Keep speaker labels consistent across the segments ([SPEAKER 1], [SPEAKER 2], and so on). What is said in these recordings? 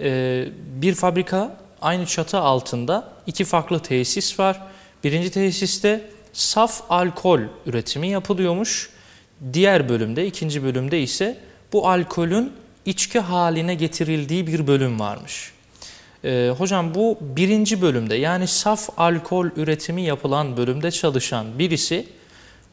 [SPEAKER 1] Ee, bir fabrika aynı çatı altında iki farklı tesis var. Birinci tesiste saf alkol üretimi yapılıyormuş. Diğer bölümde, ikinci bölümde ise bu alkolün içki haline getirildiği bir bölüm varmış. Ee, hocam bu birinci bölümde yani saf alkol üretimi yapılan bölümde çalışan birisi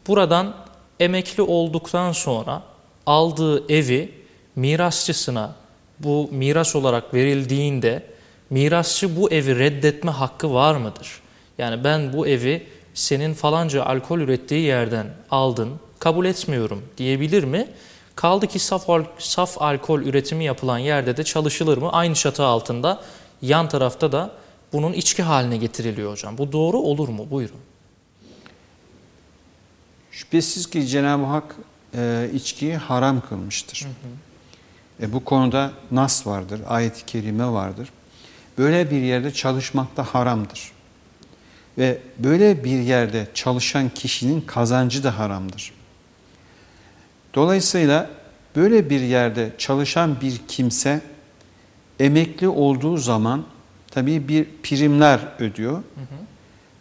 [SPEAKER 1] buradan emekli olduktan sonra aldığı evi mirasçısına bu miras olarak verildiğinde mirasçı bu evi reddetme hakkı var mıdır? Yani ben bu evi senin falanca alkol ürettiği yerden aldın, kabul etmiyorum diyebilir mi? Kaldı ki saf, saf alkol üretimi yapılan yerde de çalışılır mı? Aynı çatı altında yan tarafta da bunun içki haline getiriliyor hocam. Bu doğru olur mu? Buyurun.
[SPEAKER 2] Şüphesiz ki Cenab-ı Hak e, içkiyi haram kılmıştır. Hı hı. E, bu konuda nas vardır, ayet-i kerime vardır. Böyle bir yerde çalışmak da haramdır. Ve böyle bir yerde çalışan kişinin kazancı da haramdır. Dolayısıyla böyle bir yerde çalışan bir kimse emekli olduğu zaman tabii bir primler ödüyor. Hı hı.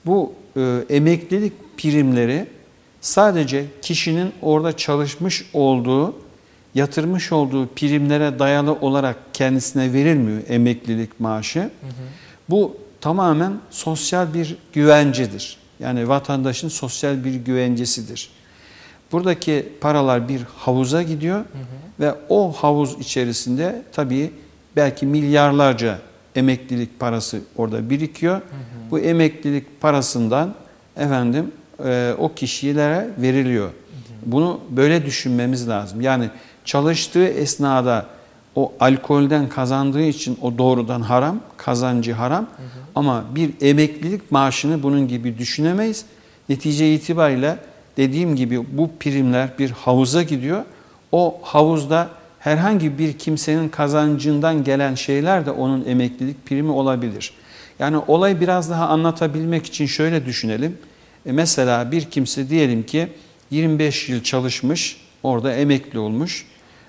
[SPEAKER 2] Bu e, emeklilik primleri sadece kişinin orada çalışmış olduğu, yatırmış olduğu primlere dayalı olarak kendisine verilmiyor emeklilik maaşı. Hı hı. Bu tamamen sosyal bir güvencedir. Yani vatandaşın sosyal bir güvencesidir. Buradaki paralar bir havuza gidiyor hı hı. ve o havuz içerisinde tabii belki milyarlarca emeklilik parası orada birikiyor. Hı hı. Bu emeklilik parasından efendim e, o kişilere veriliyor. Bunu böyle düşünmemiz lazım. Yani çalıştığı esnada o alkolden kazandığı için o doğrudan haram, kazancı haram. Hı hı. Ama bir emeklilik maaşını bunun gibi düşünemeyiz. Netice itibariyle dediğim gibi bu primler bir havuza gidiyor. O havuzda herhangi bir kimsenin kazancından gelen şeyler de onun emeklilik primi olabilir. Yani olayı biraz daha anlatabilmek için şöyle düşünelim. E mesela bir kimse diyelim ki 25 yıl çalışmış, orada emekli olmuş.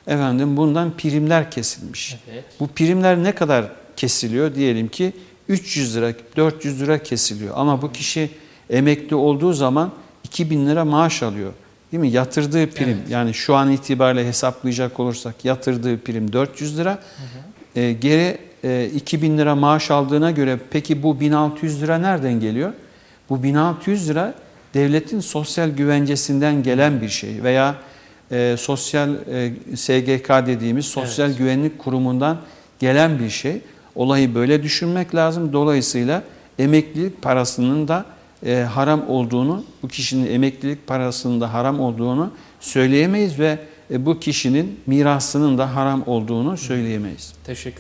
[SPEAKER 2] Efendim bundan primler kesilmiş. Evet. Bu primler ne kadar kesiliyor? Diyelim ki 300 lira, 400 lira kesiliyor. Ama bu kişi emekli olduğu zaman 2000 lira maaş alıyor. Değil mi? Yatırdığı prim evet. yani şu an itibariyle hesaplayacak olursak yatırdığı prim 400 lira. Hı hı. E, geri e, 2000 lira maaş aldığına göre peki bu 1600 lira nereden geliyor? Bu 1600 lira devletin sosyal güvencesinden gelen bir şey veya e, sosyal e, SGK dediğimiz sosyal evet. güvenlik kurumundan gelen bir şey. Olayı böyle düşünmek lazım. Dolayısıyla emeklilik parasının da e, haram olduğunu, bu kişinin emeklilik parasının da haram olduğunu söyleyemeyiz ve e, bu kişinin mirasının da haram olduğunu söyleyemeyiz.
[SPEAKER 1] Teşekkür